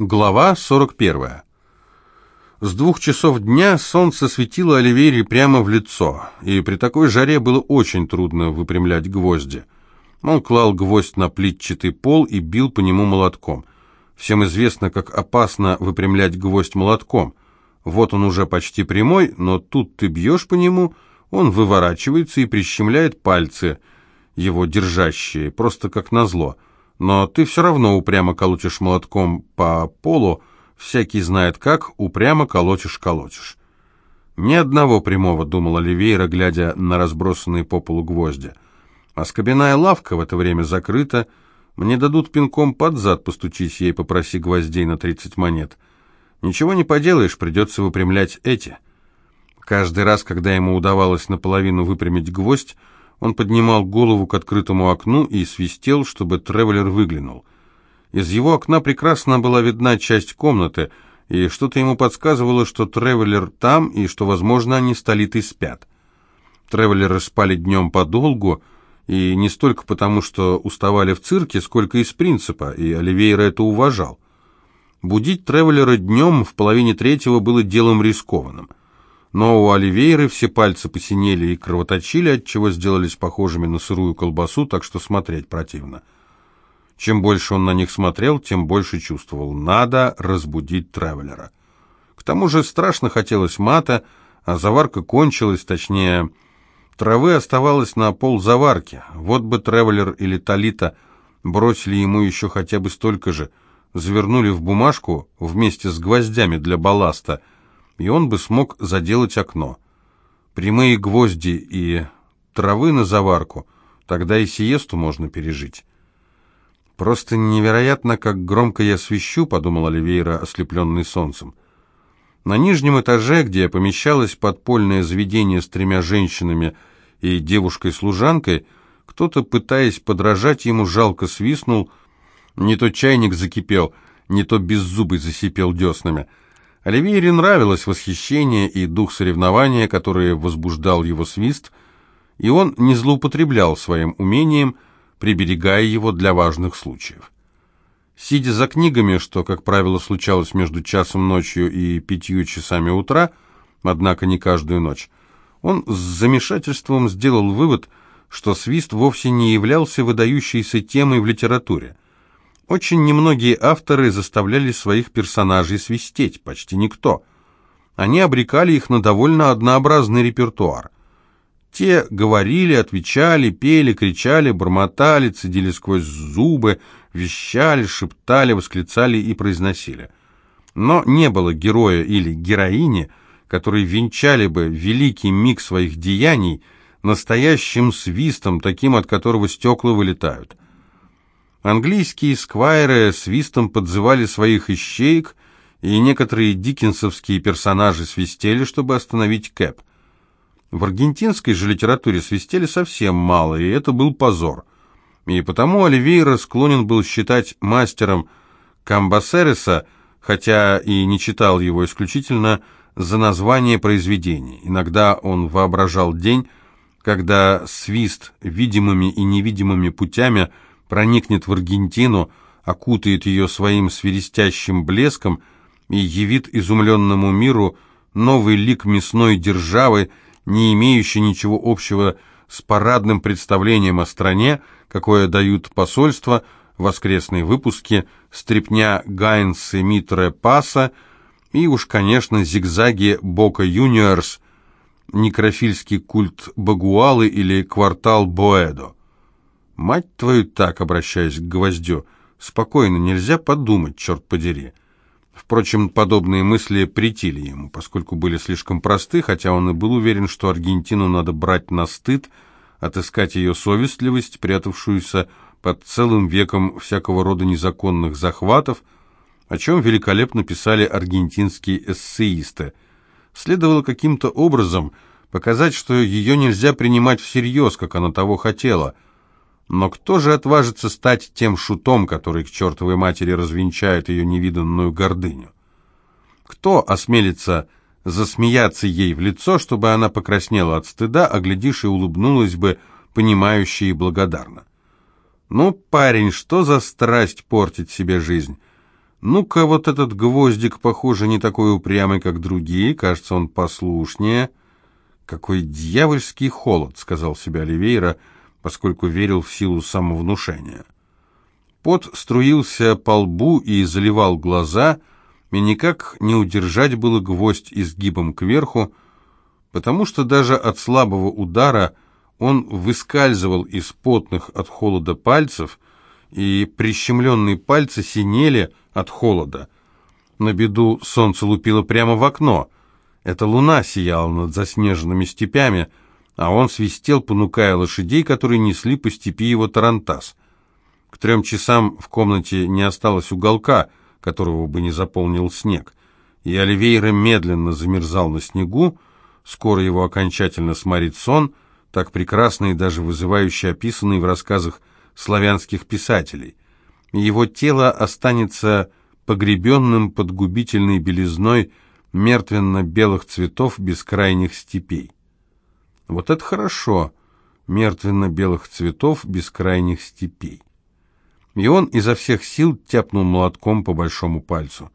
Глава 41. С двух часов дня солнце светило Оливейре прямо в лицо, и при такой жаре было очень трудно выпрямлять гвозди. Он клал гвоздь на плитчатый пол и бил по нему молотком. Всем известно, как опасно выпрямлять гвоздь молотком. Вот он уже почти прямой, но тут ты бьешь по нему, он выворачивается и прищемляет пальцы, его держащие, просто как назло — но ты все равно упрямо колотишь молотком по полу, всякий знает как, упрямо колотишь-колотишь. Ни одного прямого, думал Оливейра, глядя на разбросанные по полу гвозди. А скобяная лавка в это время закрыта, мне дадут пинком под зад, постучись ей, попроси гвоздей на тридцать монет. Ничего не поделаешь, придется выпрямлять эти. Каждый раз, когда ему удавалось наполовину выпрямить гвоздь, он поднимал голову к открытому окну и свистел, чтобы Тревелер выглянул. Из его окна прекрасно была видна часть комнаты, и что-то ему подсказывало, что Тревелер там и что, возможно, они с Толитой спят. Тревелеры спали днем подолгу, и не столько потому, что уставали в цирке, сколько из принципа, и Оливейра это уважал. Будить Тревелера днем в половине третьего было делом рискованным – но у Оливейры все пальцы посинели и кровоточили, отчего сделались похожими на сырую колбасу, так что смотреть противно. Чем больше он на них смотрел, тем больше чувствовал. Надо разбудить Тревелера. К тому же страшно хотелось мата, а заварка кончилась, точнее, травы оставалось на пол заварки. Вот бы Тревелер или Талита бросили ему еще хотя бы столько же, завернули в бумажку вместе с гвоздями для балласта — и он бы смог заделать окно. Прямые гвозди и травы на заварку, тогда и сиесту можно пережить. «Просто невероятно, как громко я свищу», — подумал Оливейра, ослепленный солнцем. На нижнем этаже, где помещалось подпольное заведение с тремя женщинами и девушкой-служанкой, кто-то, пытаясь подражать ему, жалко свистнул. Не то чайник закипел, не то беззубый засипел деснами — Оливейре нравилось восхищение и дух соревнования, которые возбуждал его свист, и он не злоупотреблял своим умением, приберегая его для важных случаев. Сидя за книгами, что, как правило, случалось между часом ночью и пятью часами утра, однако не каждую ночь, он с замешательством сделал вывод, что свист вовсе не являлся выдающейся темой в литературе. Очень немногие авторы заставляли своих персонажей свистеть, почти никто. Они обрекали их на довольно однообразный репертуар. Те говорили, отвечали, пели, кричали, бормотали, цедили сквозь зубы, вещали, шептали, восклицали и произносили. Но не было героя или героини, которые венчали бы великий миг своих деяний настоящим свистом, таким, от которого стекла вылетают – Английские сквайры свистом подзывали своих ищеек, и некоторые диккенсовские персонажи свистели, чтобы остановить Кэп. В аргентинской же литературе свистели совсем мало, и это был позор. И потому Оливейра склонен был считать мастером Камбасереса, хотя и не читал его исключительно за название произведений. Иногда он воображал день, когда свист видимыми и невидимыми путями – проникнет в Аргентину, окутает ее своим свиристящим блеском и явит изумленному миру новый лик мясной державы, не имеющий ничего общего с парадным представлением о стране, какое дают посольства, воскресные выпуски, стрепня Гайнс и Митре Паса и уж, конечно, зигзаги Бока Юниорс, некрофильский культ Багуалы или квартал Боэдо. «Мать твою так!» — обращаясь к гвоздю. «Спокойно, нельзя подумать, черт подери!» Впрочем, подобные мысли претили ему, поскольку были слишком просты, хотя он и был уверен, что Аргентину надо брать на стыд, отыскать ее совестливость, прятавшуюся под целым веком всякого рода незаконных захватов, о чем великолепно писали аргентинские эссеисты. Следовало каким-то образом показать, что ее нельзя принимать всерьез, как она того хотела – но кто же отважится стать тем шутом, который к чертовой матери развенчает ее невиданную гордыню? Кто осмелится засмеяться ей в лицо, чтобы она покраснела от стыда, а глядишь и улыбнулась бы, понимающе и благодарно? Ну, парень, что за страсть портить себе жизнь? Ну-ка, вот этот гвоздик, похоже, не такой упрямый, как другие, кажется, он послушнее. Какой дьявольский холод, сказал себе Оливейра, поскольку верил в силу самовнушения. Пот струился по лбу и заливал глаза, и никак не удержать было гвоздь изгибом кверху, потому что даже от слабого удара он выскальзывал из потных от холода пальцев, и прищемленные пальцы синели от холода. На беду солнце лупило прямо в окно. Эта луна сияла над заснеженными степями, а он свистел, понукая лошадей, которые несли по степи его тарантас. К трем часам в комнате не осталось уголка, которого бы не заполнил снег, и Оливейра медленно замерзал на снегу, скоро его окончательно сморит сон, так прекрасный и даже вызывающий описанный в рассказах славянских писателей. Его тело останется погребенным под губительной белизной мертвенно-белых цветов бескрайних степей. Вот это хорошо, мертвенно-белых цветов бескрайних степей. И он изо всех сил тяпнул молотком по большому пальцу.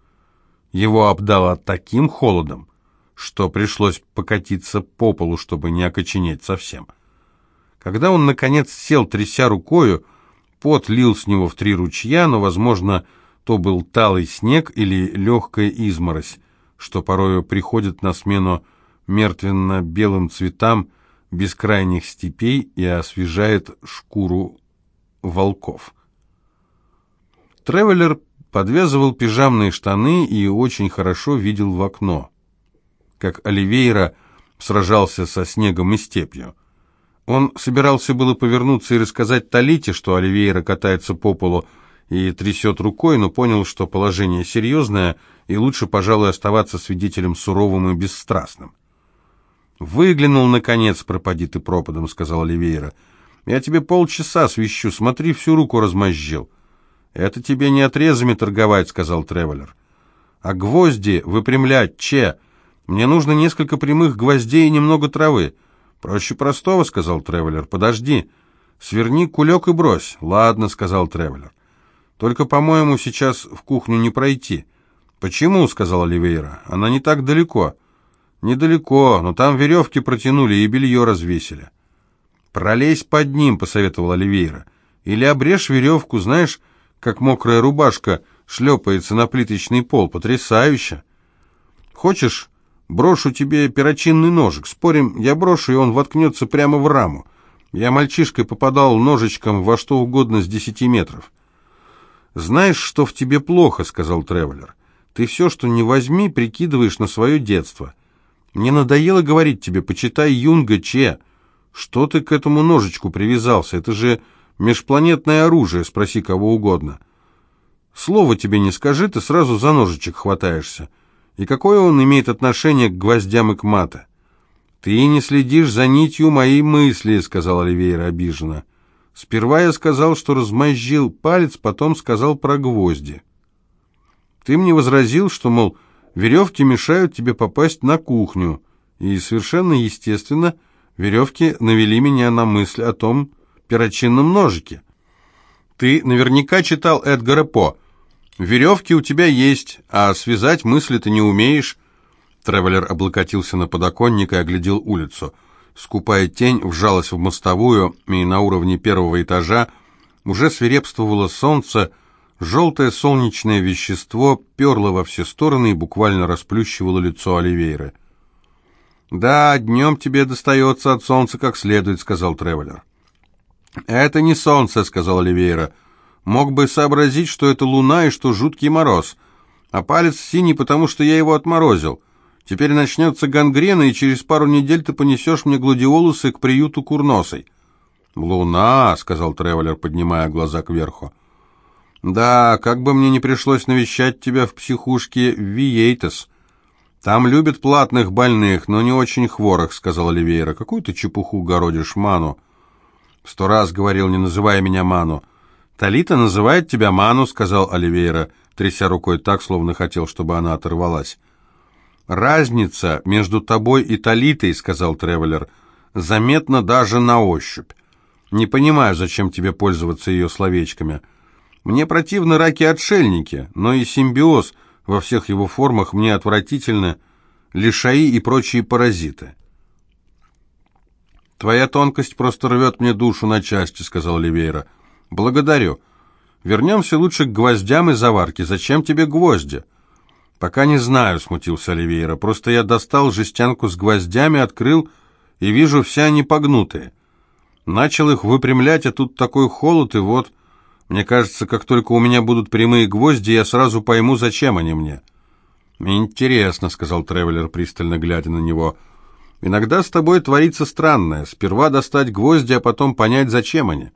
Его обдало таким холодом, что пришлось покатиться по полу, чтобы не окоченеть совсем. Когда он, наконец, сел, тряся рукою, пот лил с него в три ручья, но, возможно, то был талый снег или легкая изморозь, что порою приходит на смену мертвенно-белым цветам бескрайних степей и освежает шкуру волков. Тревелер подвязывал пижамные штаны и очень хорошо видел в окно как Оливейра сражался со снегом и степью. Он собирался было повернуться и рассказать Талите, что Оливейра катается по полу и трясет рукой, но понял, что положение серьезное, и лучше, пожалуй, оставаться свидетелем суровым и бесстрастным. «Выглянул, наконец, пропади ты пропадом», — сказал Оливейра. «Я тебе полчаса свищу, смотри, всю руку размозжил». «Это тебе не отрезами торговать», — сказал Тревелер. «А гвозди выпрямлять, че?» Мне нужно несколько прямых гвоздей и немного травы. Проще простого, сказал Тревелер. Подожди. Сверни кулек и брось. Ладно, сказал Тревелер. Только, по-моему, сейчас в кухню не пройти. Почему? сказал Оливейра. Она не так далеко. Недалеко, но там веревки протянули и белье развесили. Пролезь под ним, посоветовал Оливейра. Или обрежь веревку, знаешь, как мокрая рубашка шлепается на плиточный пол. Потрясающе. Хочешь, Брошу тебе перочинный ножик. Спорим, я брошу, и он воткнется прямо в раму. Я мальчишкой попадал ножичком во что угодно с десяти метров. «Знаешь, что в тебе плохо», — сказал Тревелер. «Ты все, что не возьми, прикидываешь на свое детство. Мне надоело говорить тебе, почитай Юнга Че. Что ты к этому ножичку привязался? Это же межпланетное оружие, спроси кого угодно. Слово тебе не скажи, ты сразу за ножичек хватаешься. И какое он имеет отношение к гвоздям и к мате? «Ты не следишь за нитью моей мысли», — сказал Оливейра обиженно. «Сперва я сказал, что размозжил палец, потом сказал про гвозди. Ты мне возразил, что, мол, веревки мешают тебе попасть на кухню, и совершенно естественно веревки навели меня на мысль о том перочинном ножике. Ты наверняка читал Эдгара По — Веревки у тебя есть, а связать мысли ты не умеешь. Тревелер облокотился на подоконник и оглядел улицу. Скупая тень вжалась в мостовую, и на уровне первого этажа уже свирепствовало солнце, желтое солнечное вещество перло во все стороны и буквально расплющивало лицо Оливейры. «Да, днем тебе достается от солнца как следует», — сказал Тревелер. «Это не солнце», — сказал Оливейра. Мог бы сообразить, что это луна и что жуткий мороз. А палец синий, потому что я его отморозил. Теперь начнется гангрена, и через пару недель ты понесешь мне гладиолусы к приюту курносой». «Луна», — сказал Тревелер, поднимая глаза кверху. «Да, как бы мне не пришлось навещать тебя в психушке Виейтес. Там любят платных больных, но не очень хворых», — сказал Оливейра. «Какую ты чепуху городишь, Ману?» «Сто раз говорил, не называй меня Ману. «Талита называет тебя Ману», — сказал Оливейра, тряся рукой так, словно хотел, чтобы она оторвалась. «Разница между тобой и Талитой», — сказал Тревелер, — «заметна даже на ощупь. Не понимаю, зачем тебе пользоваться ее словечками. Мне противны раки-отшельники, но и симбиоз во всех его формах мне отвратительны, лишаи и прочие паразиты. «Твоя тонкость просто рвет мне душу на части», — сказал Оливейра. «Благодарю. Вернемся лучше к гвоздям и заварке. Зачем тебе гвозди?» «Пока не знаю», — смутился Оливейра. «Просто я достал жестянку с гвоздями, открыл и вижу, все они погнутые. Начал их выпрямлять, а тут такой холод, и вот...» Мне кажется, как только у меня будут прямые гвозди, я сразу пойму, зачем они мне». «Интересно», — сказал Тревелер, пристально глядя на него. «Иногда с тобой творится странное. Сперва достать гвозди, а потом понять, зачем они».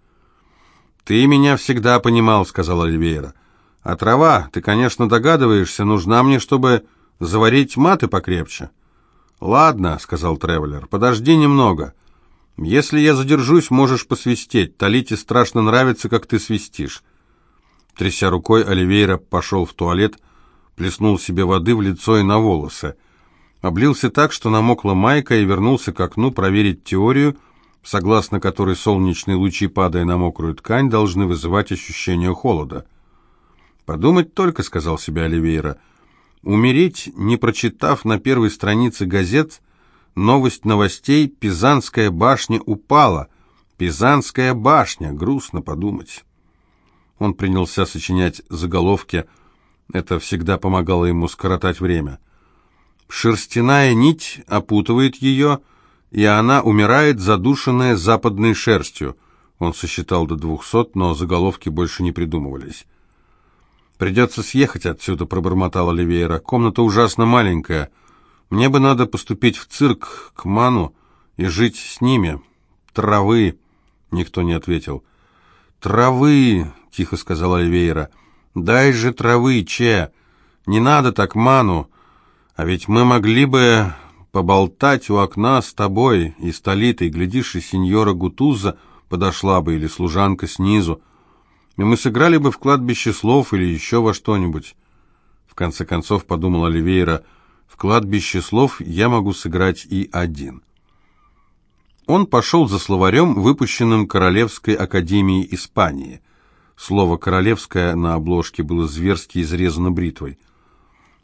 «Ты меня всегда понимал», — сказал Оливейра. «А трава, ты, конечно, догадываешься, нужна мне, чтобы заварить маты покрепче». «Ладно», — сказал Тревелер, — «подожди немного. Если я задержусь, можешь посвистеть. Талите страшно нравится, как ты свистишь». Тряся рукой, Оливейра пошел в туалет, плеснул себе воды в лицо и на волосы. Облился так, что намокла майка, и вернулся к окну проверить теорию, согласно которой солнечные лучи, падая на мокрую ткань, должны вызывать ощущение холода. «Подумать только», — сказал себе Оливейра, — «умереть, не прочитав на первой странице газет — Новость новостей «Пизанская башня упала». «Пизанская башня», грустно подумать. Он принялся сочинять заголовки. Это всегда помогало ему скоротать время. Шерстяная нить опутывает ее, и она умирает, задушенная западной шерстью. Он сосчитал до двухсот, но заголовки больше не придумывались. «Придется съехать отсюда», — пробормотал Оливейра. «Комната ужасно маленькая». Мне бы надо поступить в цирк к Ману и жить с ними. Травы. Никто не ответил. Травы, тихо сказала Оливейра. Дай же травы, Че. Не надо так Ману. А ведь мы могли бы поболтать у окна с тобой и с Толитой. Глядишь, и сеньора Гутуза подошла бы, или служанка снизу. И мы сыграли бы в кладбище слов или еще во что-нибудь. В конце концов, подумал Оливейра, — в кладбище слов я могу сыграть и один. Он пошел за словарем, выпущенным Королевской академией Испании. Слово «королевское» на обложке было зверски изрезано бритвой.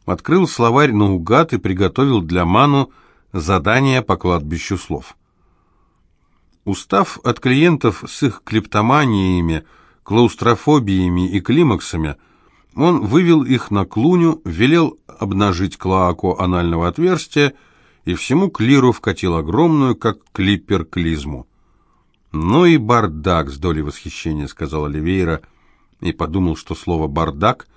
Открыл словарь наугад и приготовил для Ману задание по кладбищу слов. Устав от клиентов с их клептоманиями, клаустрофобиями и климаксами – он вывел их на клуню, велел обнажить клоаку анального отверстия и всему клиру вкатил огромную, как клиппер, клизму. «Ну и бардак!» — с долей восхищения сказал Оливейра и подумал, что слово «бардак»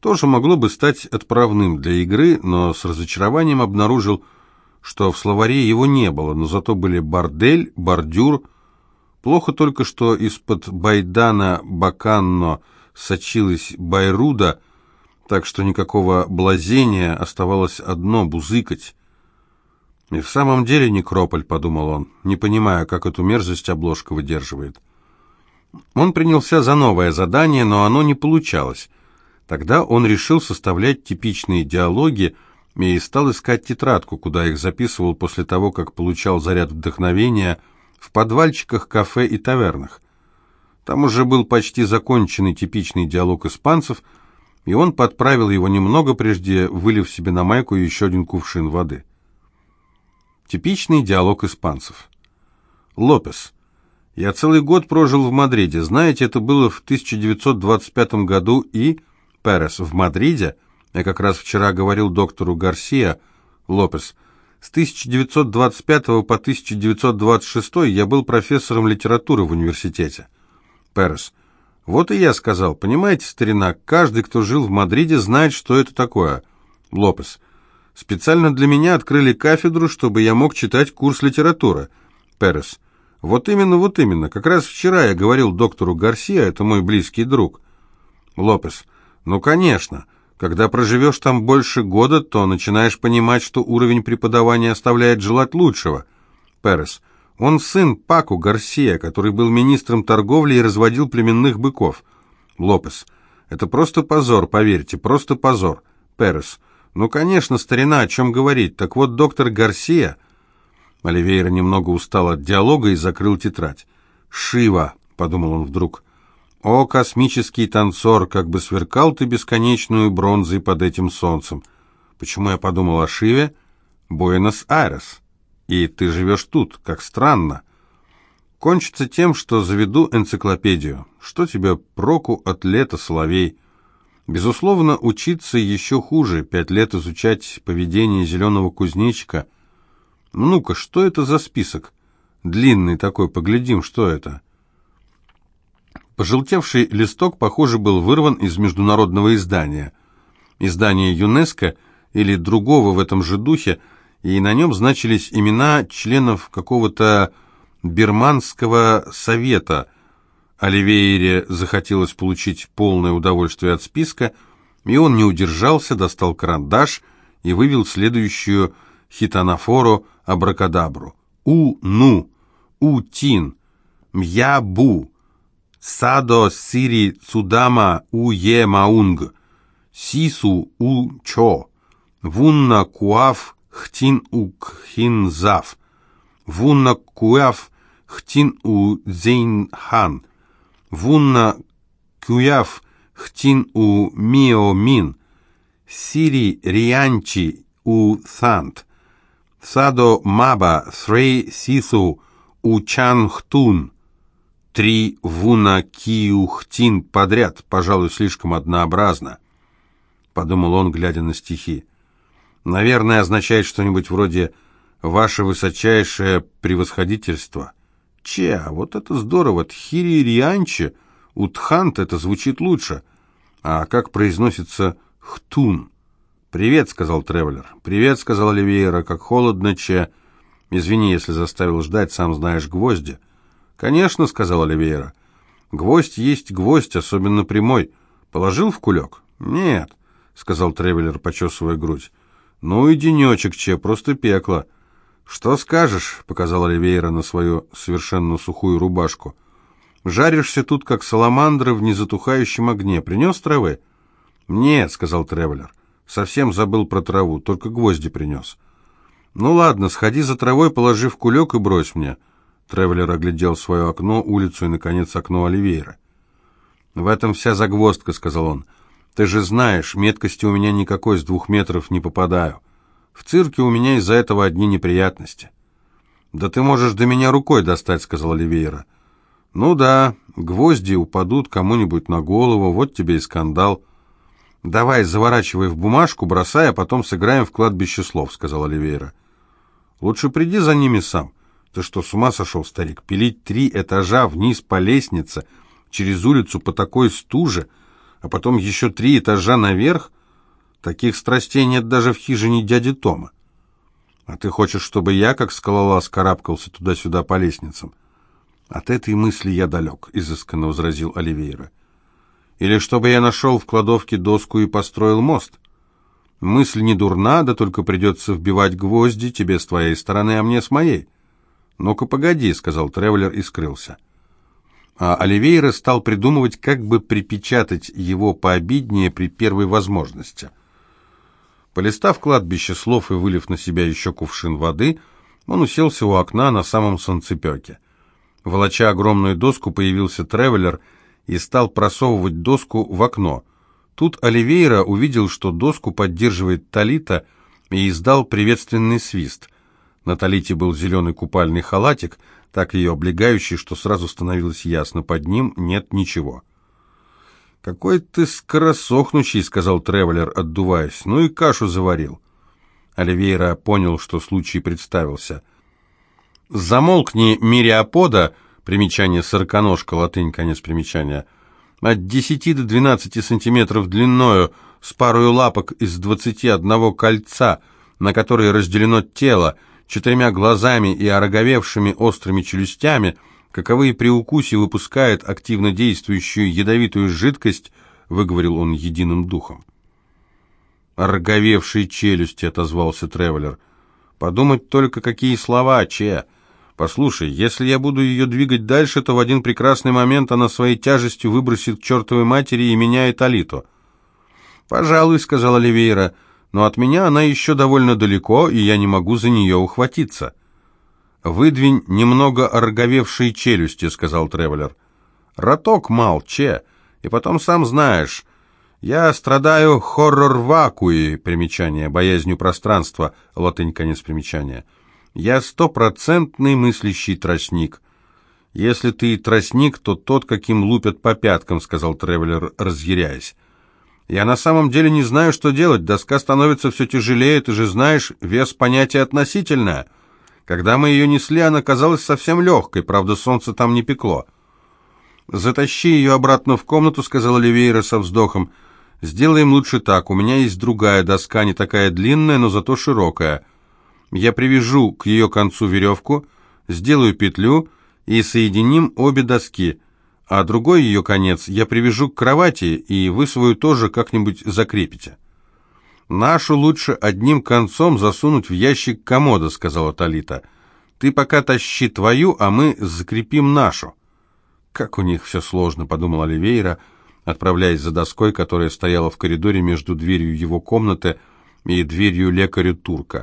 тоже могло бы стать отправным для игры, но с разочарованием обнаружил, что в словаре его не было, но зато были бордель, бордюр. Плохо только, что из-под байдана баканно – сочилась байруда, так что никакого блазения оставалось одно — бузыкать. «И в самом деле некрополь», — подумал он, не понимая, как эту мерзость обложка выдерживает. Он принялся за новое задание, но оно не получалось. Тогда он решил составлять типичные диалоги и стал искать тетрадку, куда их записывал после того, как получал заряд вдохновения в подвальчиках кафе и тавернах. Там уже был почти законченный типичный диалог испанцев, и он подправил его немного, прежде вылив себе на майку еще один кувшин воды. Типичный диалог испанцев. Лопес. Я целый год прожил в Мадриде. Знаете, это было в 1925 году и... Перес. В Мадриде? Я как раз вчера говорил доктору Гарсия. Лопес. С 1925 по 1926 я был профессором литературы в университете. Перес. «Вот и я сказал. Понимаете, старина, каждый, кто жил в Мадриде, знает, что это такое». Лопес. «Специально для меня открыли кафедру, чтобы я мог читать курс литературы». Перес. «Вот именно, вот именно. Как раз вчера я говорил доктору Гарсия, это мой близкий друг». Лопес. «Ну, конечно. Когда проживешь там больше года, то начинаешь понимать, что уровень преподавания оставляет желать лучшего». Перес. Он сын Паку Гарсия, который был министром торговли и разводил племенных быков. Лопес. Это просто позор, поверьте, просто позор. Перес. Ну, конечно, старина, о чем говорить. Так вот, доктор Гарсия... Оливейра немного устал от диалога и закрыл тетрадь. «Шива», — подумал он вдруг. О, космический танцор, как бы сверкал ты бесконечную бронзой под этим солнцем. Почему я подумал о Шиве? Буэнос-Айрес. И ты живешь тут, как странно. Кончится тем, что заведу энциклопедию. Что тебе проку от лета, соловей? Безусловно, учиться еще хуже, пять лет изучать поведение зеленого кузнечика. Ну-ка, что это за список? Длинный такой, поглядим, что это. Пожелтевший листок, похоже, был вырван из международного издания. Издание ЮНЕСКО или другого в этом же духе, и на нем значились имена членов какого-то Бирманского совета. Оливейре захотелось получить полное удовольствие от списка, и он не удержался, достал карандаш и вывел следующую хитанофору абракадабру. У-ну, У-тин, Мья-бу, Садо Сири Цудама Уе Маунг, Сису У Чо, Вунна Куав Хтин У Зейн Хан, Вунна Куяв Хтин У Мио Мин, Сири Рианчи У Чан Хтун, Три вуна киухтин подряд, пожалуй, слишком однообразно, подумал он, глядя на стихи. Наверное, означает что-нибудь вроде «Ваше высочайшее превосходительство». Че, а вот это здорово, Тхири Рианче, Утхант это звучит лучше. А как произносится «хтун»? «Привет», — сказал Тревелер. «Привет», — сказал Оливейра, — «как холодно, че...» «Извини, если заставил ждать, сам знаешь, гвозди». «Конечно», — сказал Оливейра. «Гвоздь есть гвоздь, особенно прямой. Положил в кулек?» «Нет», — сказал Тревелер, почесывая грудь. «Ну и денечек, че, просто пекло». «Что скажешь?» — показал Оливейра на свою совершенно сухую рубашку. «Жаришься тут, как саламандра в незатухающем огне. Принес травы?» «Нет», — сказал Тревелер. «Совсем забыл про траву, только гвозди принес». «Ну ладно, сходи за травой, положи в кулек и брось мне». Тревелер оглядел свое окно, улицу и, наконец, окно Оливейра. «В этом вся загвоздка», — сказал он. «Ты же знаешь, меткости у меня никакой, с двух метров не попадаю. В цирке у меня из-за этого одни неприятности». «Да ты можешь до меня рукой достать», — сказал Оливейра. «Ну да, гвозди упадут кому-нибудь на голову, вот тебе и скандал». «Давай, заворачивай в бумажку, бросай, а потом сыграем в кладбище слов», — сказал Оливейра. «Лучше приди за ними сам». Ты что, с ума сошел, старик? Пилить три этажа вниз по лестнице, через улицу по такой стуже, а потом еще три этажа наверх? Таких страстей нет даже в хижине дяди Тома. А ты хочешь, чтобы я, как скалолаз, карабкался туда-сюда по лестницам? От этой мысли я далек, изысканно возразил Оливейра. Или чтобы я нашел в кладовке доску и построил мост? Мысль не дурна, да только придется вбивать гвозди тебе с твоей стороны, а мне с моей. «Ну-ка, погоди», — сказал Тревелер и скрылся. А Оливейра стал придумывать, как бы припечатать его пообиднее при первой возможности. Полистав кладбище слов и вылив на себя еще кувшин воды, он уселся у окна на самом солнцепеке. Волоча огромную доску, появился Тревелер и стал просовывать доску в окно. Тут Оливейра увидел, что доску поддерживает Талита, и издал приветственный свист. На Талите был зеленый купальный халатик, так ее облегающий, что сразу становилось ясно, под ним нет ничего. «Какой ты скоросохнущий», — сказал Тревелер, отдуваясь. «Ну и кашу заварил». Оливейра понял, что случай представился. «Замолкни, мириапода», примечание сороконожка, латынь, конец примечания, от десяти до двенадцати сантиметров длиною, с парою лапок из двадцати одного кольца, на которое разделено тело, четырьмя глазами и ороговевшими острыми челюстями, каковые при укусе выпускает активно действующую ядовитую жидкость, выговорил он единым духом. «Ороговевшие челюсти», — отозвался Тревелер. «Подумать только, какие слова, Че. Послушай, если я буду ее двигать дальше, то в один прекрасный момент она своей тяжестью выбросит к чертовой матери и меня и Талиту». «Пожалуй», — сказал Оливейра, — но от меня она еще довольно далеко, и я не могу за нее ухватиться. «Выдвинь немного ороговевшие челюсти», — сказал Тревелер. Роток мал. И потом сам знаешь, я страдаю хоррор-вакуи, примечание, боязнью пространства, латынь, конец примечания. Я стопроцентный мыслящий тростник. Если ты тростник, то тот, каким лупят по пяткам, сказал Тревелер, разъяряясь. Я на самом деле не знаю, что делать. Доска становится все тяжелее, ты же знаешь, вес понятия относительное. Когда мы ее несли, она казалась совсем легкой, правда, солнце там не пекло. «Затащи ее обратно в комнату», — сказала Оливейра со вздохом. «Сделаем лучше так. У меня есть другая доска, не такая длинная, но зато широкая. Я привяжу к ее концу веревку, сделаю петлю и соединим обе доски, а другой ее конец я привяжу к кровати, и вы свою тоже как-нибудь закрепите». «Нашу лучше одним концом засунуть в ящик комода», — сказала Талита. «Ты пока тащи твою, а мы закрепим нашу». «Как у них все сложно», — подумал Оливейра, отправляясь за доской, которая стояла в коридоре между дверью его комнаты и дверью лекаря турка.